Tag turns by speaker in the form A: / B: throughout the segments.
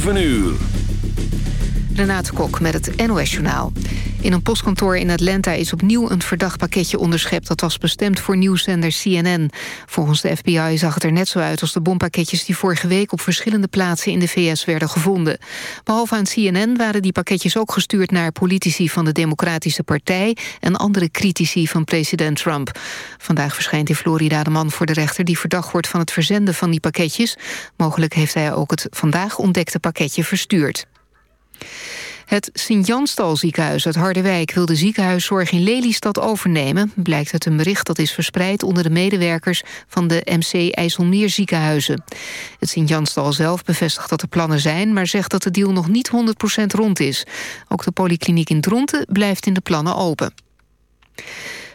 A: 7 uur.
B: Renate Kok met het NOS Journaal. In een postkantoor in Atlanta is opnieuw een verdacht pakketje onderschept... dat was bestemd voor nieuwszender CNN. Volgens de FBI zag het er net zo uit als de bompakketjes... die vorige week op verschillende plaatsen in de VS werden gevonden. Behalve aan CNN waren die pakketjes ook gestuurd... naar politici van de Democratische Partij... en andere critici van president Trump. Vandaag verschijnt in Florida de man voor de rechter... die verdacht wordt van het verzenden van die pakketjes. Mogelijk heeft hij ook het vandaag ontdekte pakketje verstuurd. Het Sint-Janstal ziekenhuis uit Harderwijk wil de ziekenhuiszorg in Lelystad overnemen, blijkt uit een bericht dat is verspreid onder de medewerkers van de MC IJsselmeer ziekenhuizen. Het Sint-Janstal zelf bevestigt dat er plannen zijn, maar zegt dat de deal nog niet 100% rond is. Ook de polykliniek in Dronten blijft in de plannen open.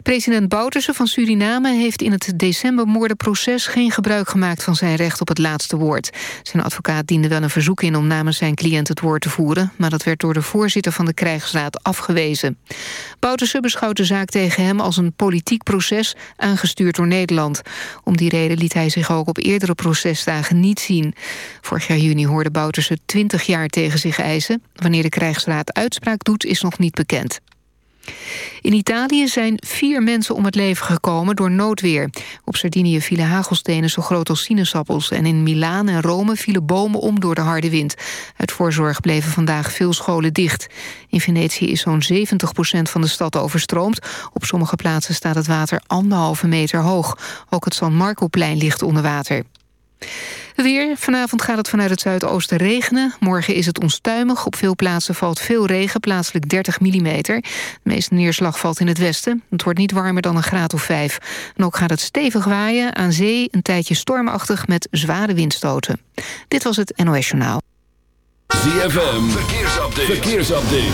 B: President Bouterse van Suriname heeft in het decembermoordenproces geen gebruik gemaakt van zijn recht op het laatste woord. Zijn advocaat diende wel een verzoek in om namens zijn cliënt het woord te voeren, maar dat werd door de voorzitter van de krijgsraad afgewezen. Bouterse beschouwt de zaak tegen hem als een politiek proces aangestuurd door Nederland. Om die reden liet hij zich ook op eerdere procesdagen niet zien. Vorig jaar juni hoorde Bouterse 20 jaar tegen zich eisen. Wanneer de krijgsraad uitspraak doet is nog niet bekend. In Italië zijn vier mensen om het leven gekomen door noodweer. Op Sardinië vielen hagelstenen zo groot als sinaasappels... en in Milaan en Rome vielen bomen om door de harde wind. Uit voorzorg bleven vandaag veel scholen dicht. In Venetië is zo'n 70% van de stad overstroomd. Op sommige plaatsen staat het water anderhalve meter hoog. Ook het San Marcoplein ligt onder water. Weer. Vanavond gaat het vanuit het zuidoosten regenen. Morgen is het onstuimig. Op veel plaatsen valt veel regen, plaatselijk 30 mm. De meeste neerslag valt in het westen. Het wordt niet warmer dan een graad of 5. En ook gaat het stevig waaien. Aan zee een tijdje stormachtig met zware windstoten. Dit was het NOS Journaal.
A: ZFM. Verkeersupdate. Verkeersupdate.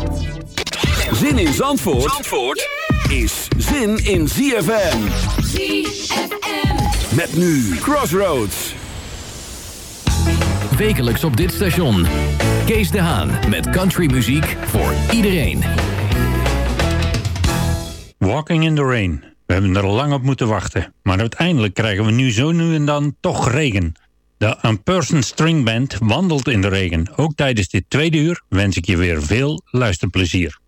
A: Zin in Zandvoort, Zandvoort is zin in ZFM.
C: ZFM.
A: Met nu Crossroads.
D: Wekelijks op dit station. Kees de Haan met countrymuziek voor iedereen.
E: Walking in the Rain. We hebben er lang op moeten wachten. Maar uiteindelijk krijgen we nu zo nu en dan toch regen. De Unperson String Band wandelt in de regen. Ook tijdens dit tweede uur wens ik je weer veel luisterplezier.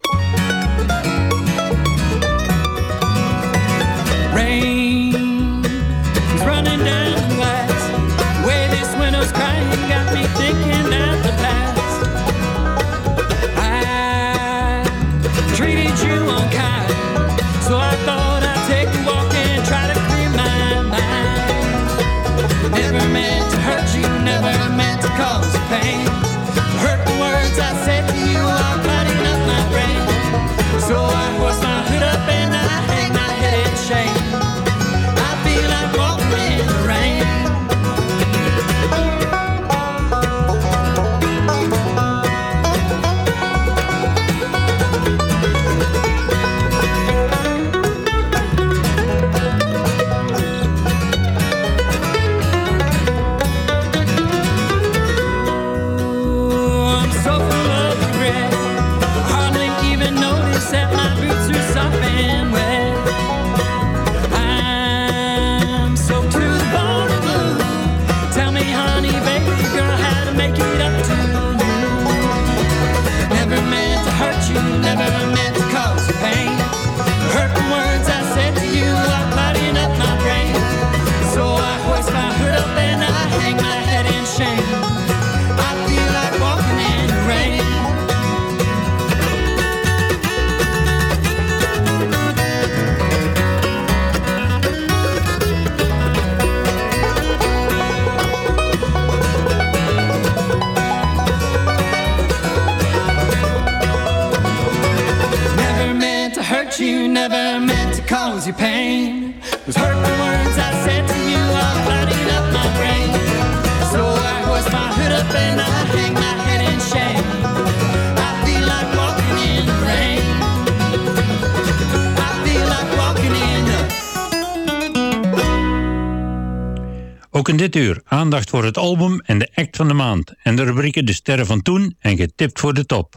E: Ook in dit uur aandacht voor het album en de act van de maand. En de rubrieken De Sterren van Toen en Getipt voor de Top.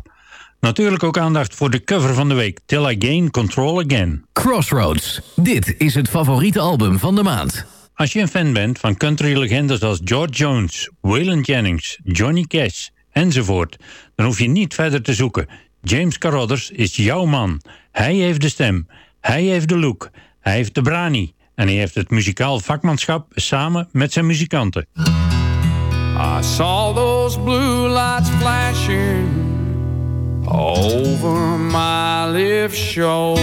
E: Natuurlijk ook aandacht voor de cover van de week. Till I Gain Control Again.
D: Crossroads. Dit is het favoriete album van de maand.
E: Als je een fan bent van country-legendes als George Jones, Waylon Jennings, Johnny Cash enzovoort, dan hoef je niet verder te zoeken. James Carruthers is jouw man. Hij heeft de stem, hij heeft de look, hij heeft de brani en hij heeft het muzikaal vakmanschap samen met zijn muzikanten.
F: I saw those blue lights flashing over my left shoulder.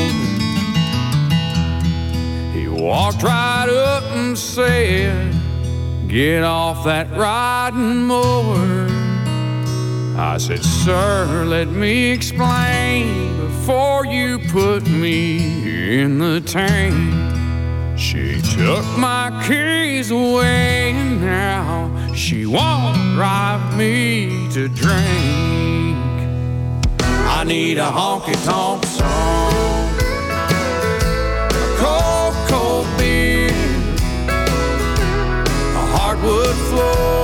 F: He walked right up and said, Get off that riding mower. I said, Sir, let me explain before you put me in the tank. She took my keys away and now she won't drive me to drink. I need a honky tonk song, a cold, cold beer, a hardwood floor,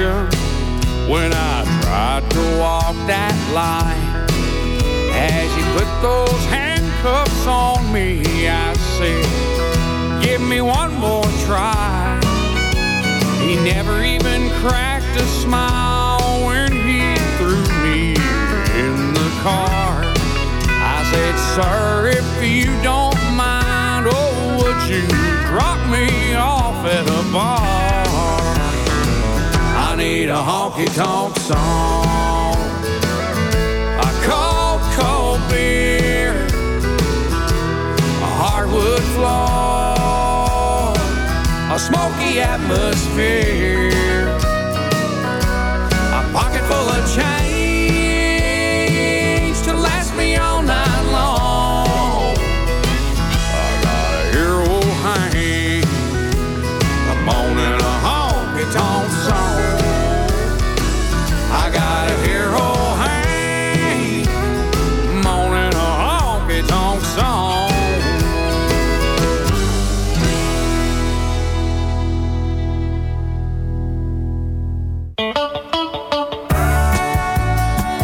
F: when I tried to walk that line. As he put those handcuffs on me, I said, Give me one more try. He never even cracked a smile when he threw me in the car. I said, Sir, if you don't mind, oh, would you drop me off at a bar? A honky tonk song, a cold, cold beer, a hardwood floor, a smoky atmosphere, a pocket full of change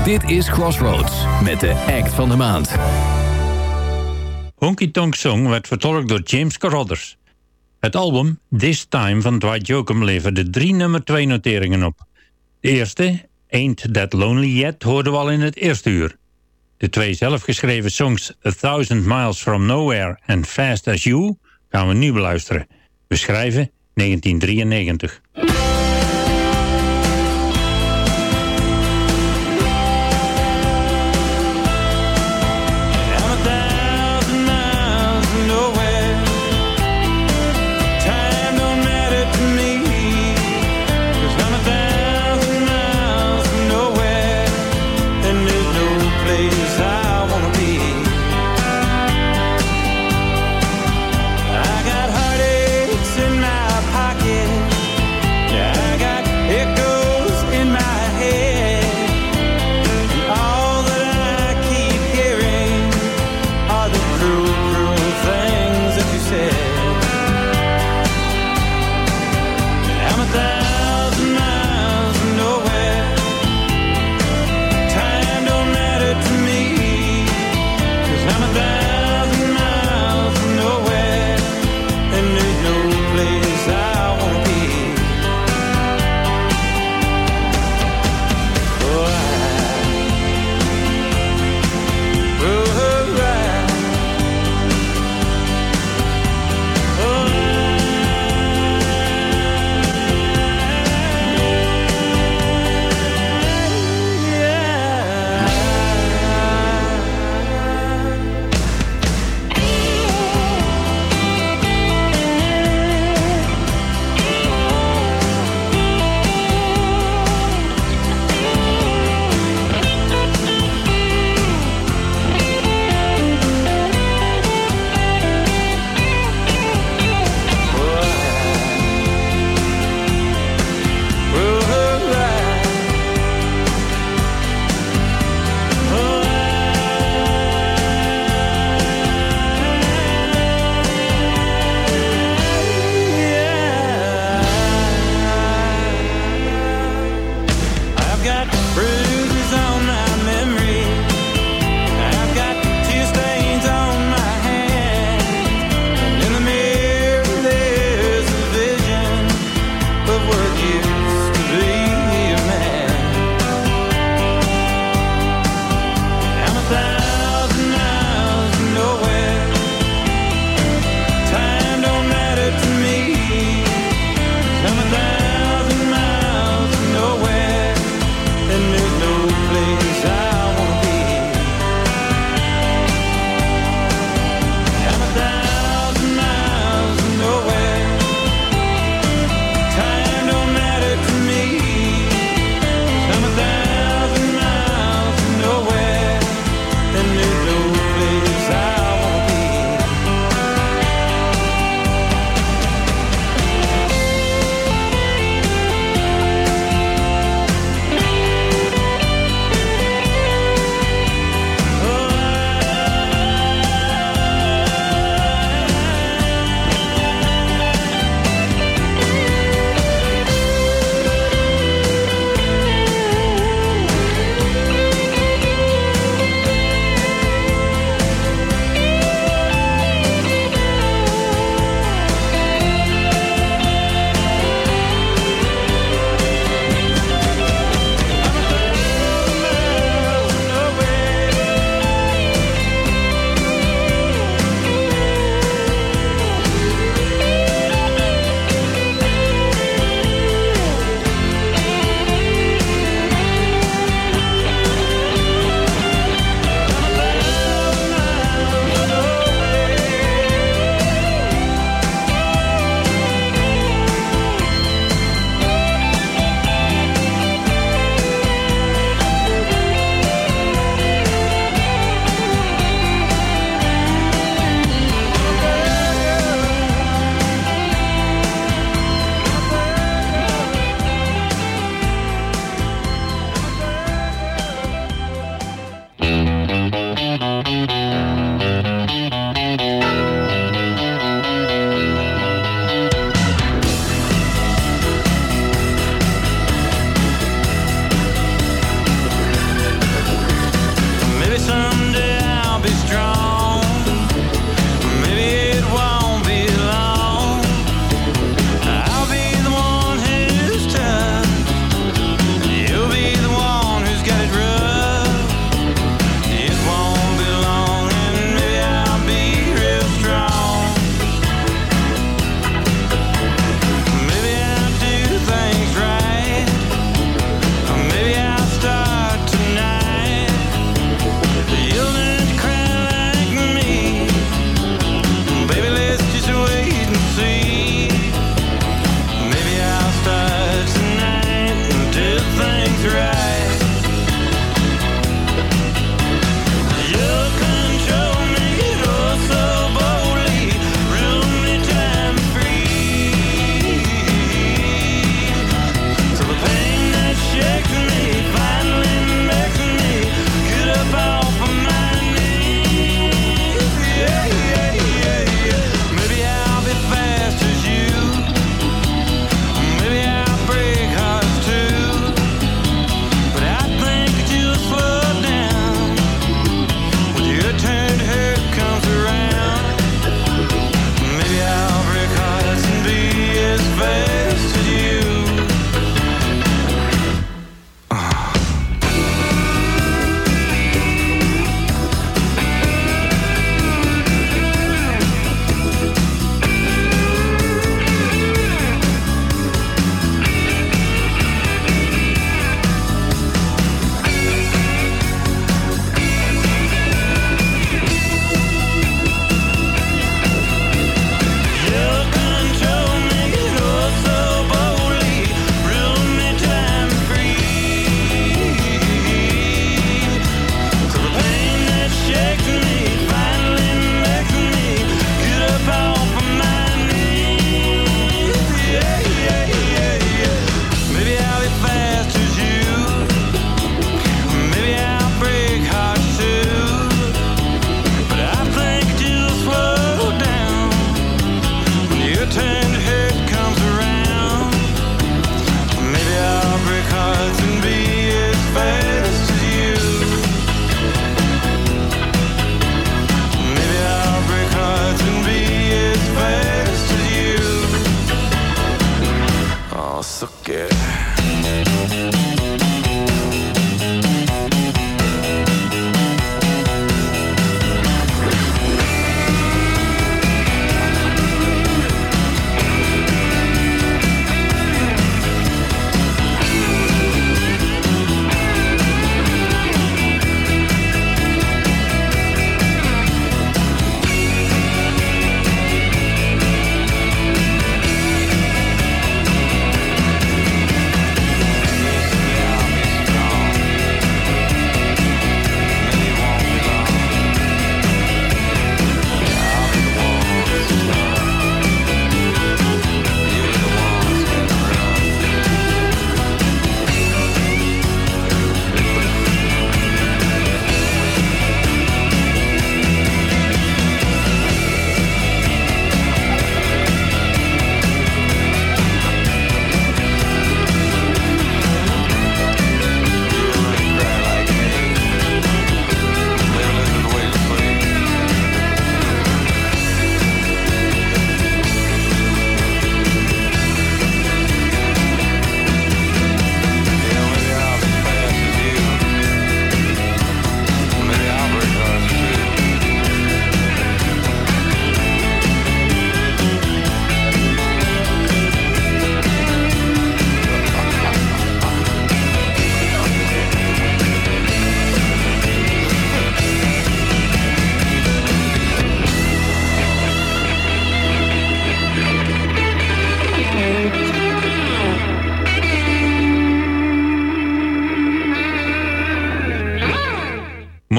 D: Dit is Crossroads met de act van de maand.
E: Honky Tonk Song werd vertolkt door James Carruthers. Het album This Time van Dwight Yoakam leverde drie nummer 2 noteringen op. De eerste, Ain't That Lonely Yet, hoorden we al in het eerste uur. De twee zelfgeschreven songs A Thousand Miles From Nowhere en Fast As You gaan we nu beluisteren. We schrijven 1993.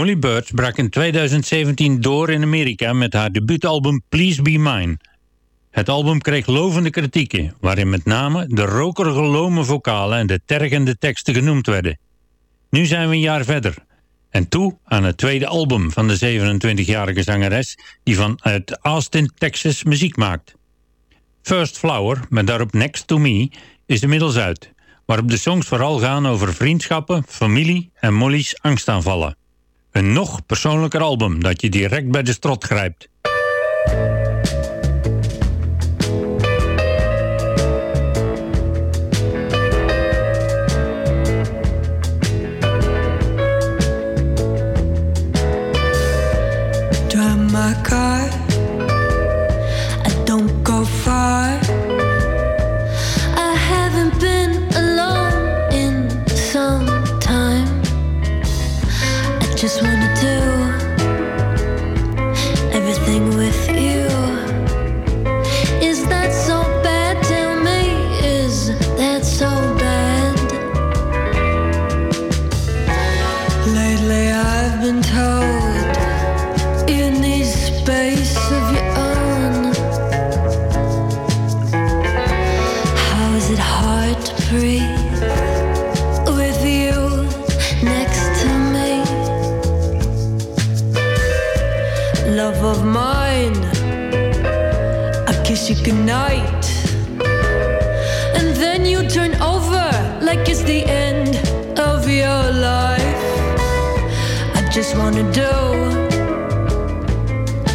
E: Molly Birch brak in 2017 door in Amerika met haar debuutalbum Please Be Mine. Het album kreeg lovende kritieken, waarin met name de rokerige lome vocalen en de tergende teksten genoemd werden. Nu zijn we een jaar verder en toe aan het tweede album van de 27-jarige zangeres die vanuit Austin, Texas muziek maakt. First Flower, met daarop Next to Me, is inmiddels uit, waarop de songs vooral gaan over vriendschappen, familie en Molly's angstaanvallen. Een nog persoonlijker album dat je direct bij de strot grijpt.
G: You
C: goodnight.
G: And then you turn over like it's the end of your life.
C: I just wanna do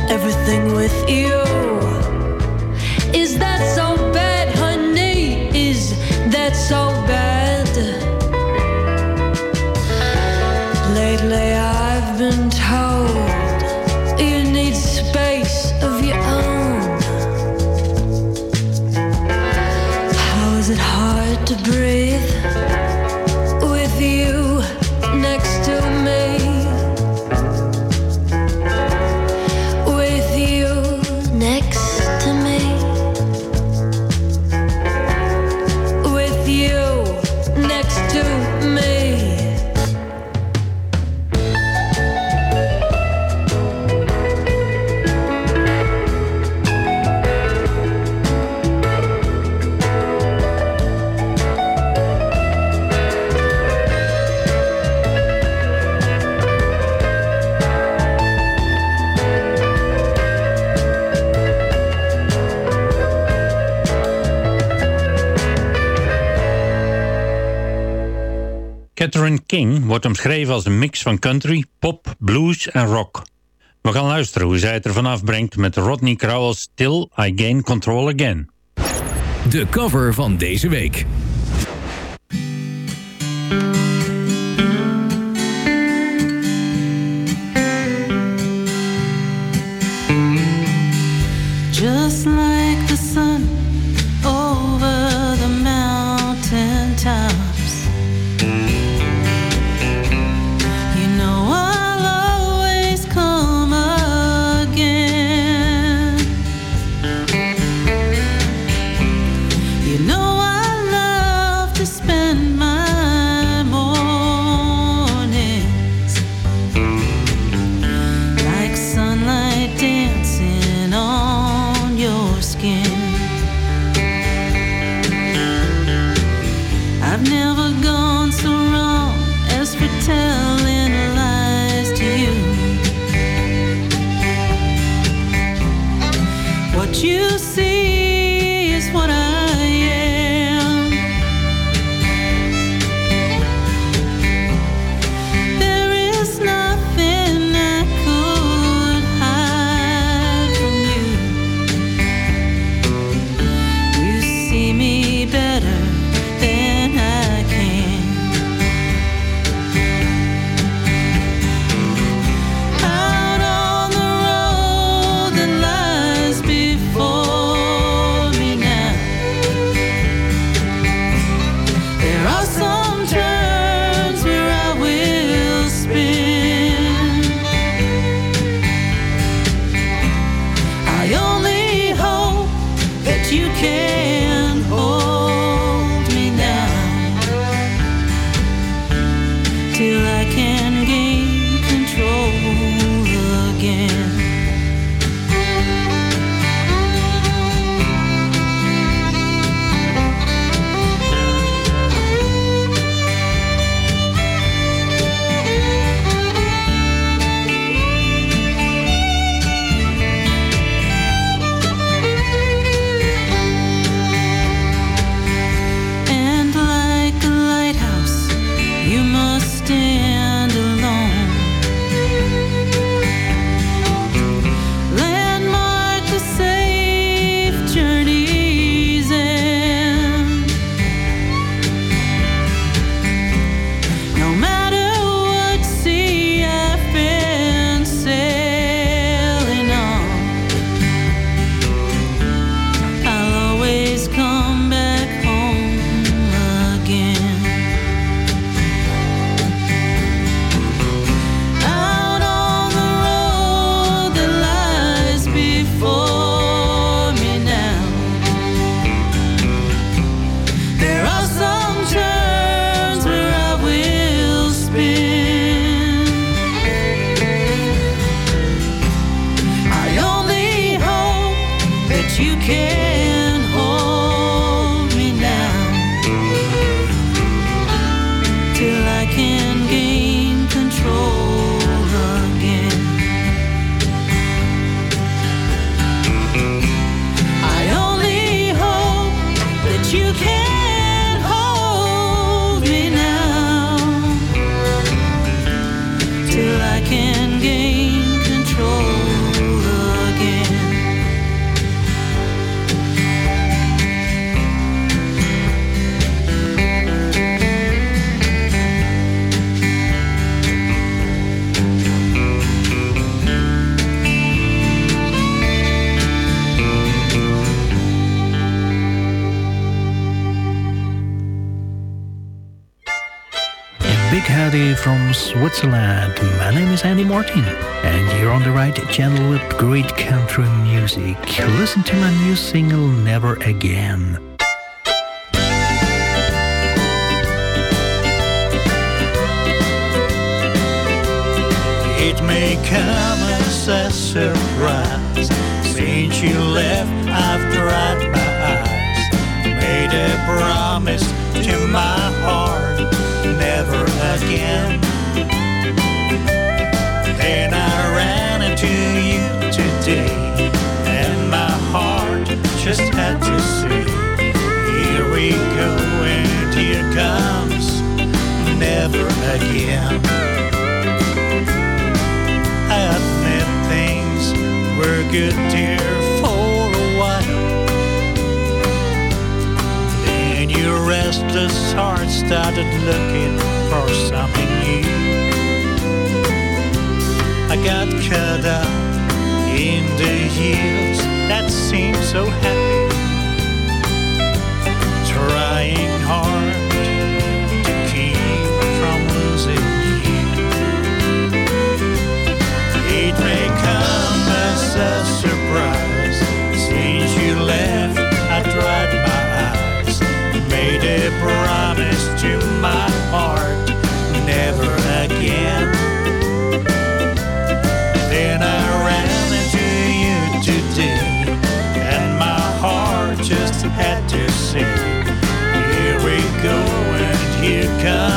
C: everything with you.
E: King wordt omschreven als een mix van country, pop, blues en rock. We gaan luisteren hoe zij het ervan afbrengt met Rodney Crowell's Till I Gain Control Again.
D: De cover van deze week.
H: Switzerland. My name is Andy Martin, and you're on the right channel with great country music. Listen to my new single, Never Again.
I: It may come as a surprise Since you left I've dried my eyes Made a promise to my heart Never again Then I ran into you today And my heart just had to say Here we go and here comes Never again I admit things were good dear for a while. Then your restless heart started looking for something new. Got caught up in the years that seemed so happy. Trying hard to keep from losing you. It may come as a surprise. Since you left, I dried my eyes. Made a promise come.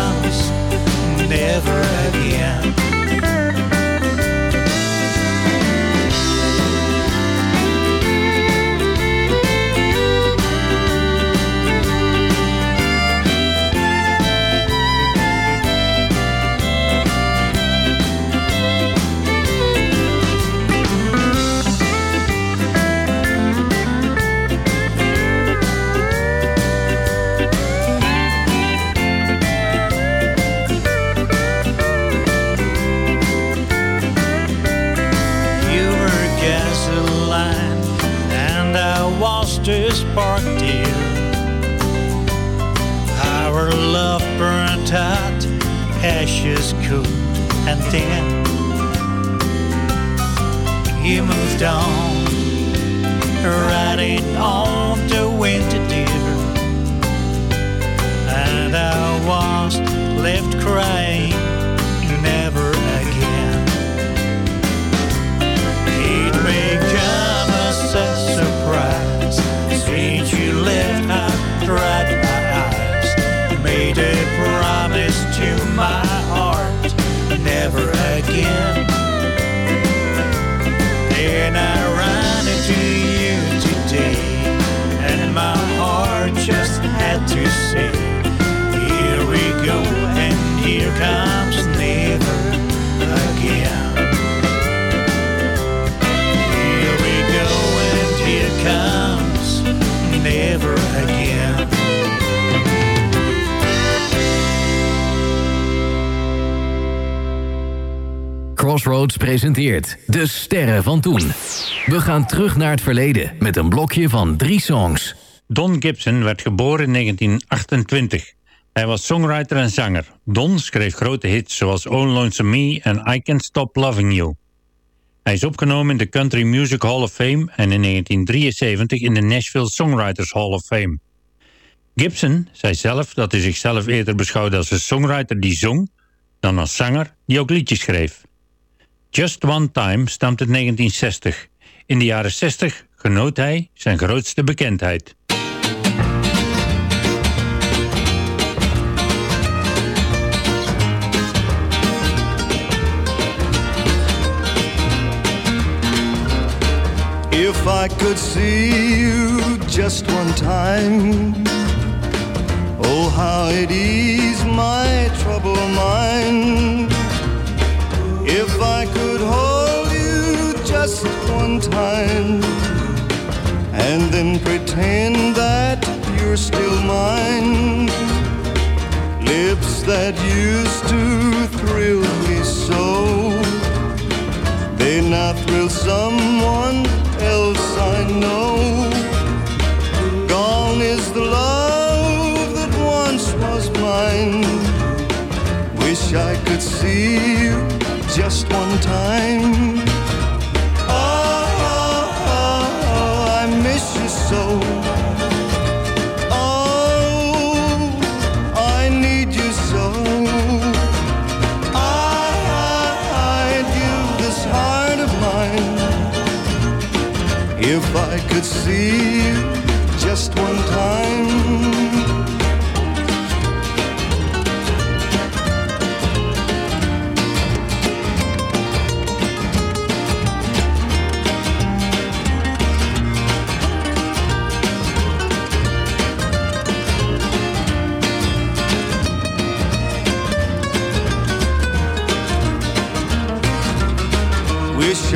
I: We
D: gaan terug naar het verleden met een blokje van drie songs.
E: Don Gibson werd geboren in 1928. Hij was songwriter en zanger. Don schreef grote hits zoals Oh Lonesome Me en I Can't Stop Loving You. Hij is opgenomen in de Country Music Hall of Fame en in 1973 in de Nashville Songwriters Hall of Fame. Gibson zei zelf dat hij zichzelf eerder beschouwde als een songwriter die zong, dan als zanger die ook liedjes schreef. Just One Time stamt uit 1960. In de jaren 60 genoot hij zijn grootste bekendheid.
J: If I could see you just one time, oh, how it ease my troubled mind. If I could hold you just one time and then pretend that you're still mine. Lips that used to thrill me so, they now thrill someone else I know. Gone is the love that once was mine. Wish I could see you just one time. Oh, oh, oh, oh, I miss you so. Oh, I need you so. I, I'd this heart of mine if I could see you just one time.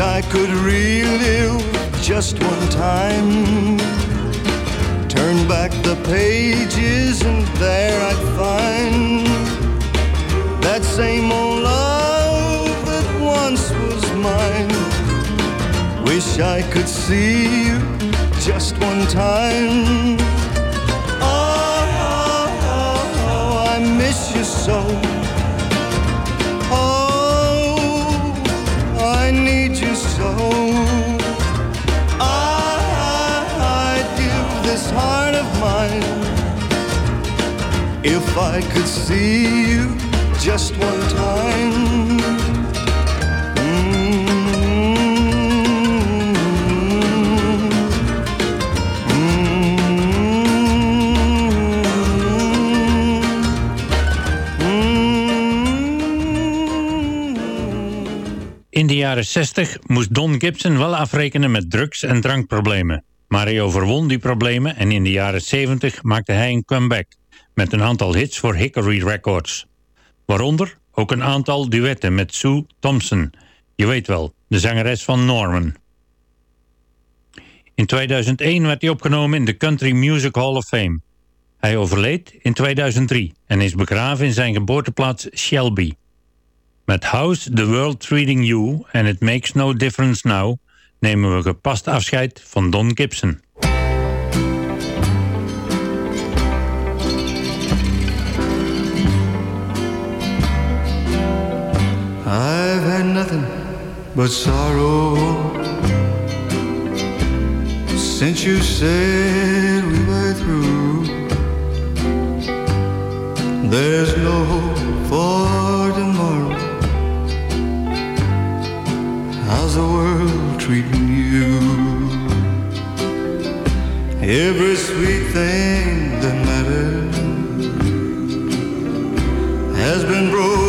J: I could relive just one time. Turn back the pages and there I'd find that same old love that once was mine. Wish I could see you just one time. Oh, oh, oh, oh, I miss you so. If I could see you just one time.
E: In de jaren 60 moest Don Gibson wel afrekenen met drugs- en drankproblemen. Maar hij overwon die problemen en in de jaren 70 maakte hij een comeback met een aantal hits voor Hickory Records. Waaronder ook een aantal duetten met Sue Thompson. Je weet wel, de zangeres van Norman. In 2001 werd hij opgenomen in de Country Music Hall of Fame. Hij overleed in 2003 en is begraven in zijn geboorteplaats Shelby. Met How's the World Treating You and It Makes No Difference Now nemen we gepast afscheid van Don Gibson.
J: Had nothing but sorrow since you said we were through. There's no hope for tomorrow. How's the world treating you? Every sweet thing that mattered has been broken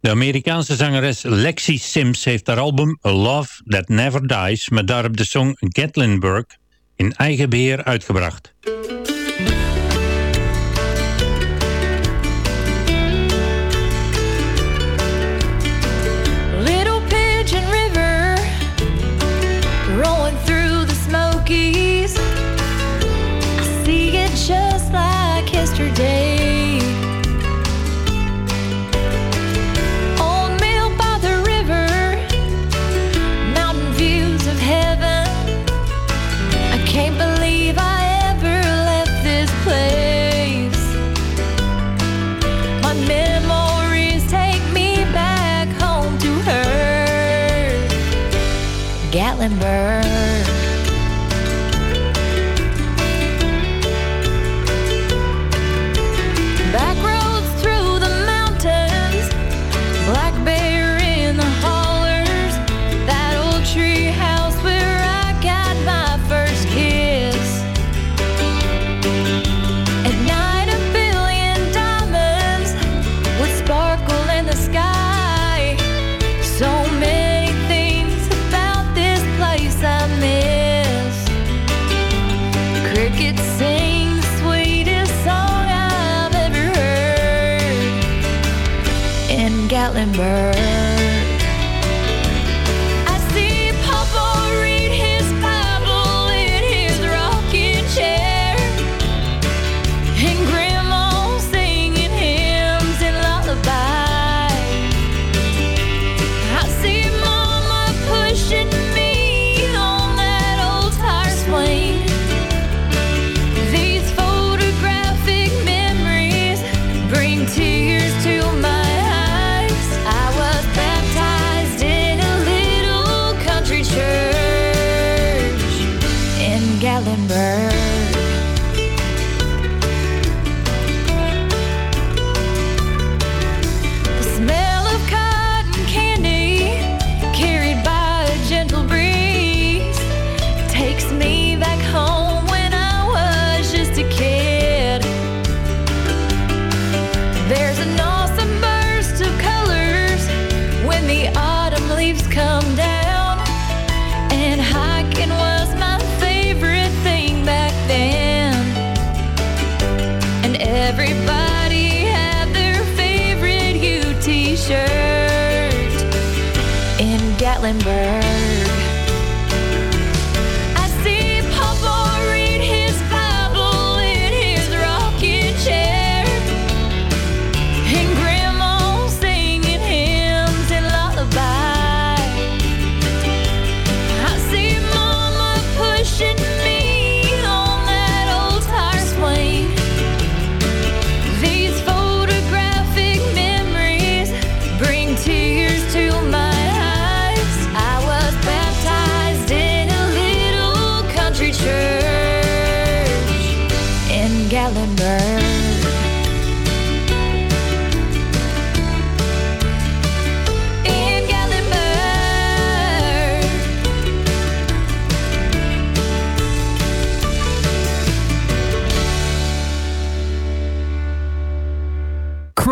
E: De Amerikaanse zangeres Lexi Sims heeft haar album A Love That Never Dies... met daarop de song Gatlinburg in eigen beheer uitgebracht.
G: Burn.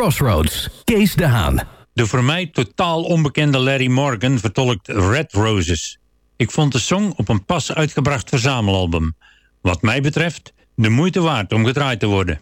K: Crossroads, Kees de Haan.
L: De voor mij totaal onbekende Larry Morgan vertolkt Red Roses. Ik vond de song op een pas uitgebracht verzamelalbum. Wat mij betreft, de moeite waard om gedraaid te worden.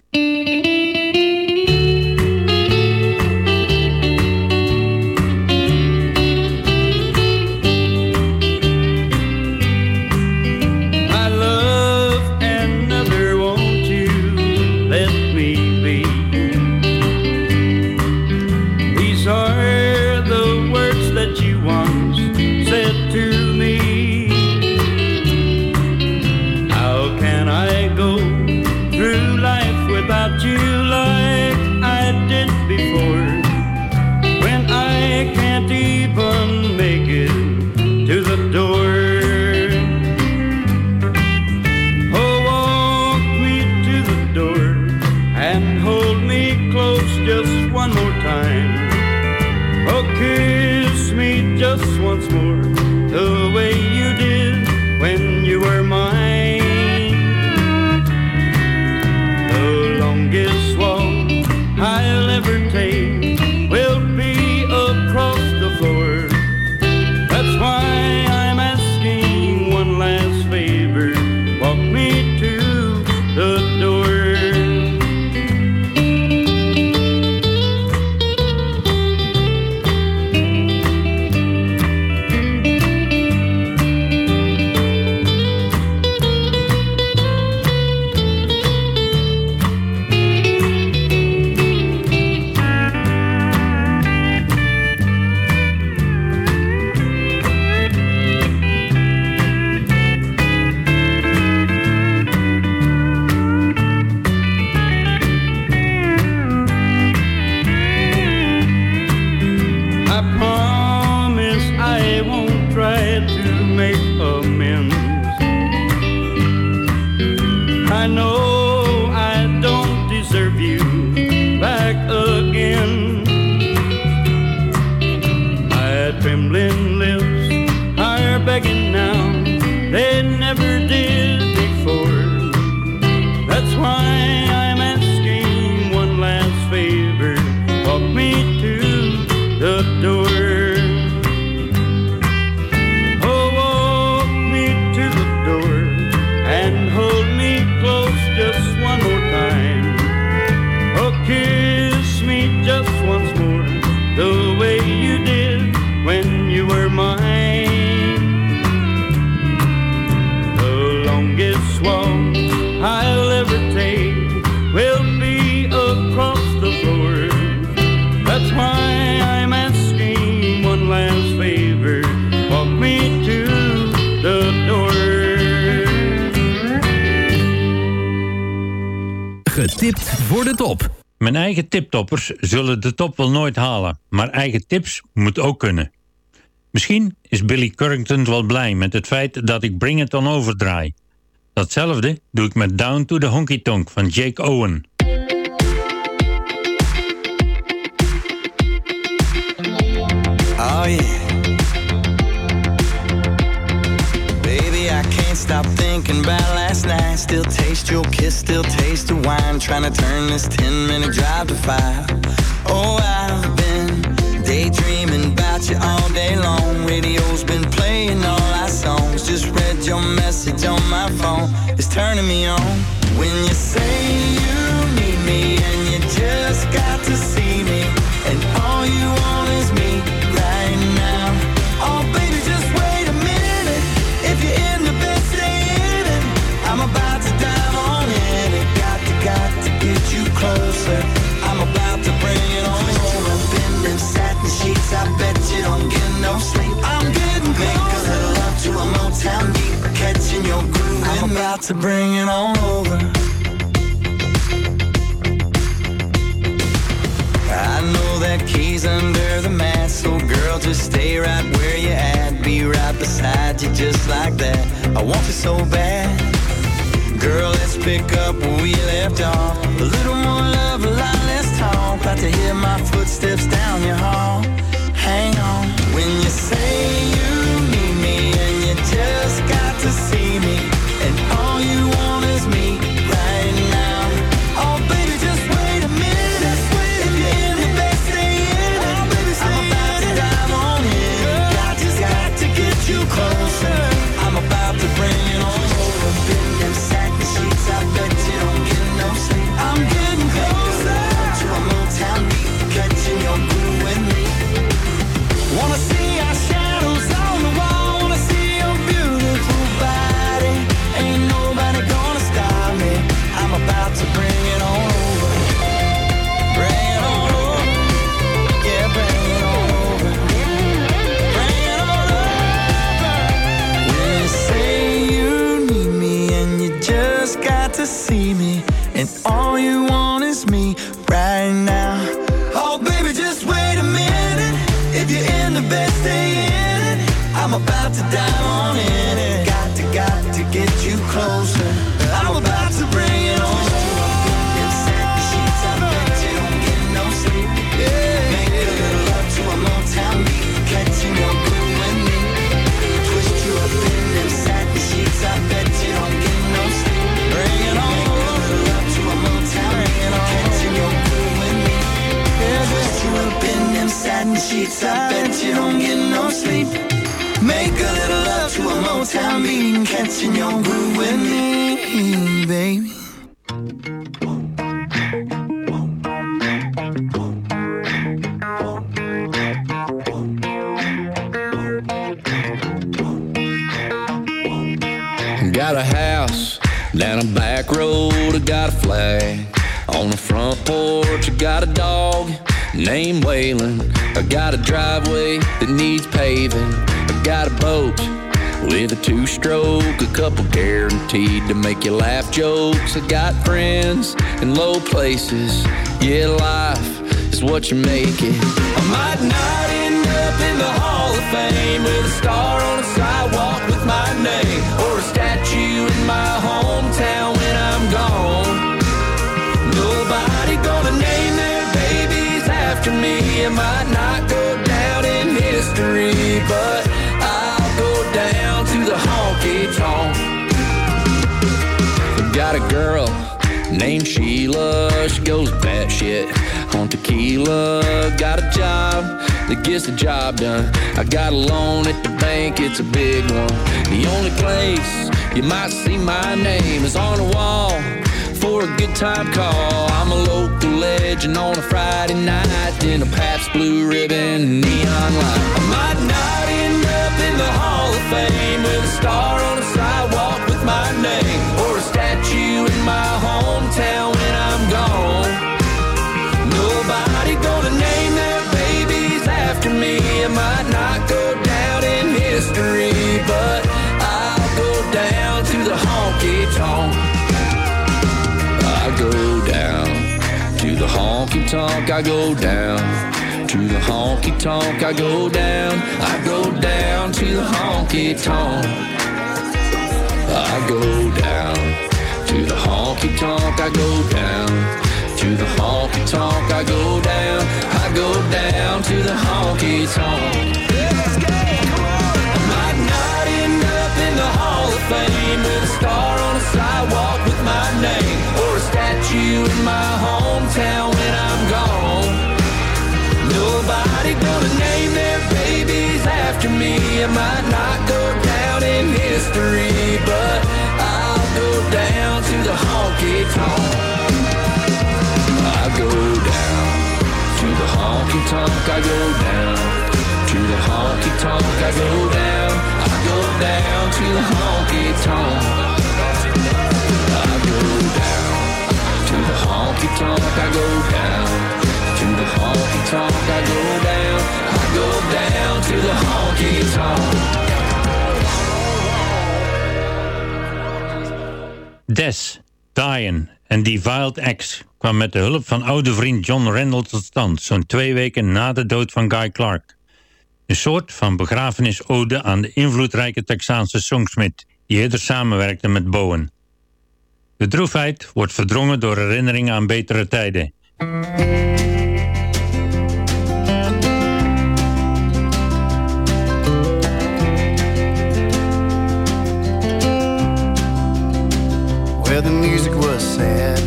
L: Tiptoppers zullen de top wel nooit halen, maar eigen tips moet ook kunnen. Misschien is Billy Currington wel blij met het feit dat ik Bring It On Over draai. Datzelfde doe ik met Down to the Honky Tonk van Jake Owen.
M: Oh. Stop thinking about last night. Still taste your kiss, still taste the wine. Trying to turn this 10 minute drive to five. Oh, I've been daydreaming about you all day long. Radio's been playing all our songs. Just read your message on my phone. It's turning me on. When you say you about to bring it on over. I know that key's under the mat, so girl, just stay right where you at. Be right beside you, just like that. I want you so bad. Girl, let's pick up where we left off. A little more love, a lot less talk. About to hear my footsteps down your hall. Hang on. When you say you sheets. I bet you don't get no sleep. Make a little love to a Motown beat, catching your groove with me, baby.
F: Got a house down a back road, I got a flag. On the front porch, I got a dog named Waylon. I got a driveway that needs paving. I got a boat with a two stroke, a couple guaranteed to make you laugh jokes. I got friends in low places. Yeah, life is what you make it.
M: I might not end up in the Hall of Fame with a star on the sidewalk with my name or a after me. It might not go down in history, but I'll go down to the honky tonk.
F: Got a girl named Sheila. She goes batshit on tequila. Got a job that gets the job done. I got a loan at the bank, it's a big one. The only place you might see my name is on the wall for a good time call. I'm a local legend on a Friday night in a Pabst Blue Ribbon neon light.
M: I might not end up in the Hall of Fame with a star on the honky tonk.
F: I go down to the honky tonk. I go down. I go down to the honky tonk. I go down to the honky tonk. I go down to the honky tonk. I go down. I go down to the honky tonk.
M: I might not end up in the Hall of Fame with a star on the sidewalk with my name or a statue in my hometown after me. It might not go down in history, but I'll go down to the honky tonk.
F: I go down to the honky tonk. I go down to the honky tonk. I go down. I go down to the honky tonk. I go down to the honky tonk. I go down to the. I go down. I go down to the honky tonk.
E: Des, Diane en Defiled X kwam met de hulp van oude vriend John Randall tot stand, zo'n twee weken na de dood van Guy Clark. Een soort van begrafenisode aan de invloedrijke Texaanse songsmith, die eerder samenwerkte met Bowen. De droefheid wordt verdrongen door herinneringen aan betere tijden.
N: Well, the music was sad.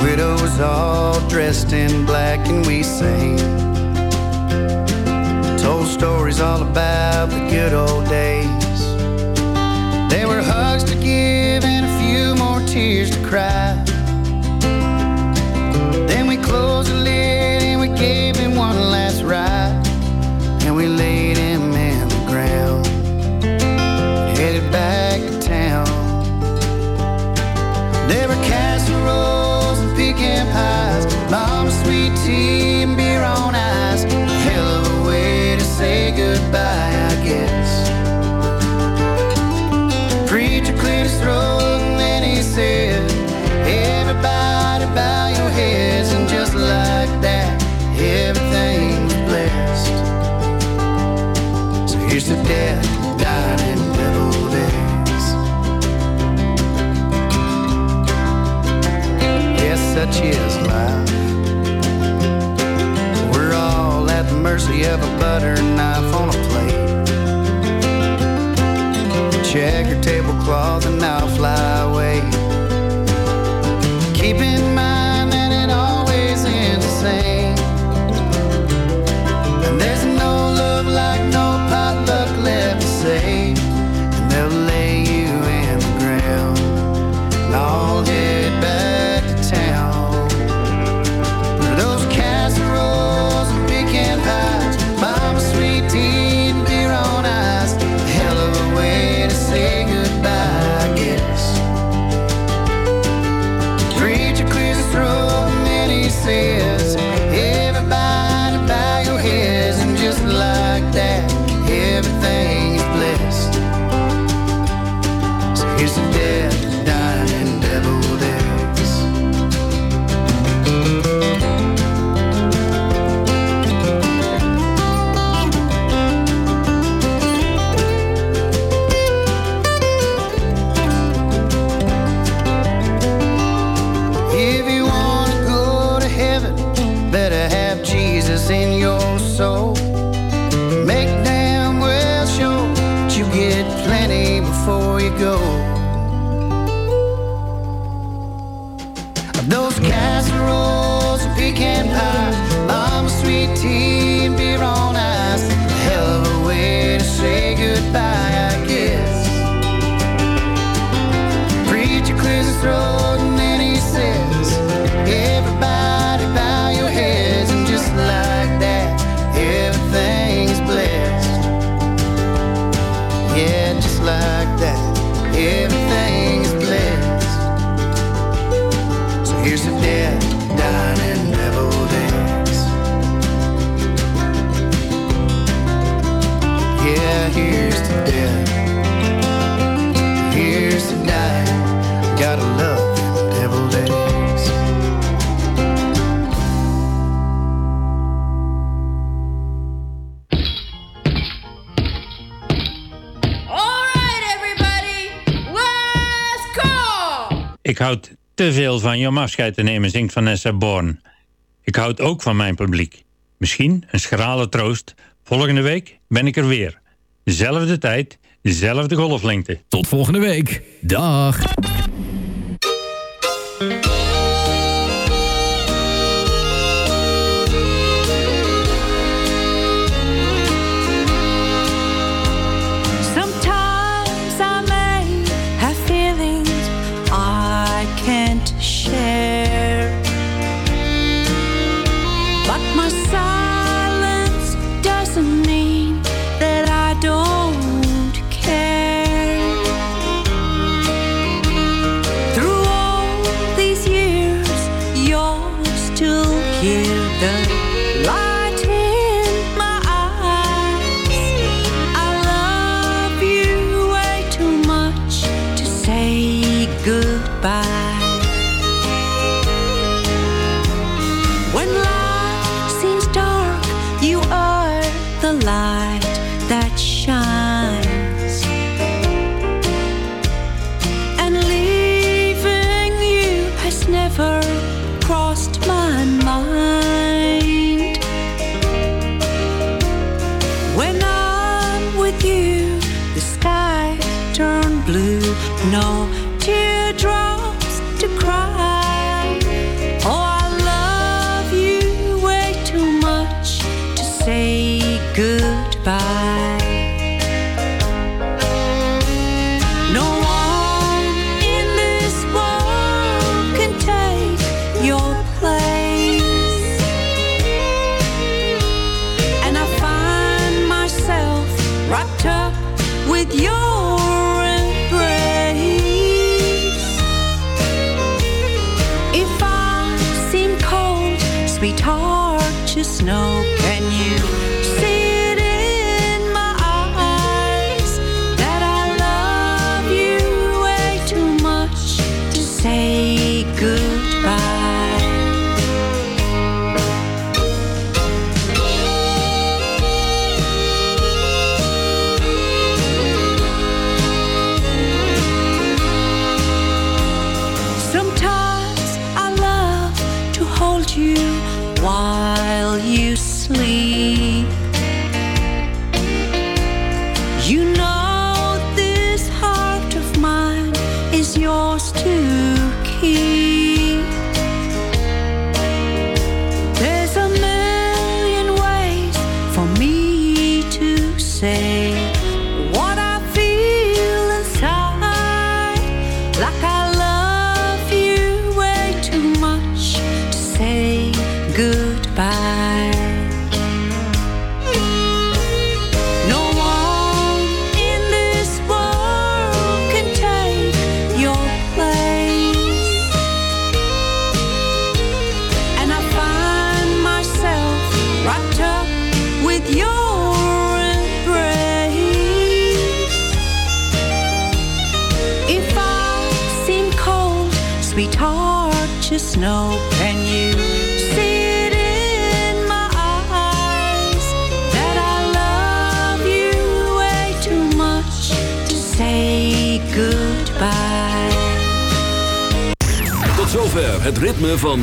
N: Widows all dressed in black, and we sang. Told stories all about the good old days. There were hugs to give and a few more tears to cry. Butter
E: te veel van jouw om afscheid te nemen, zingt Vanessa Born. Ik houd ook van mijn publiek. Misschien een schrale troost. Volgende week ben ik er weer. Zelfde tijd, dezelfde golflengte.
D: Tot volgende week. Dag.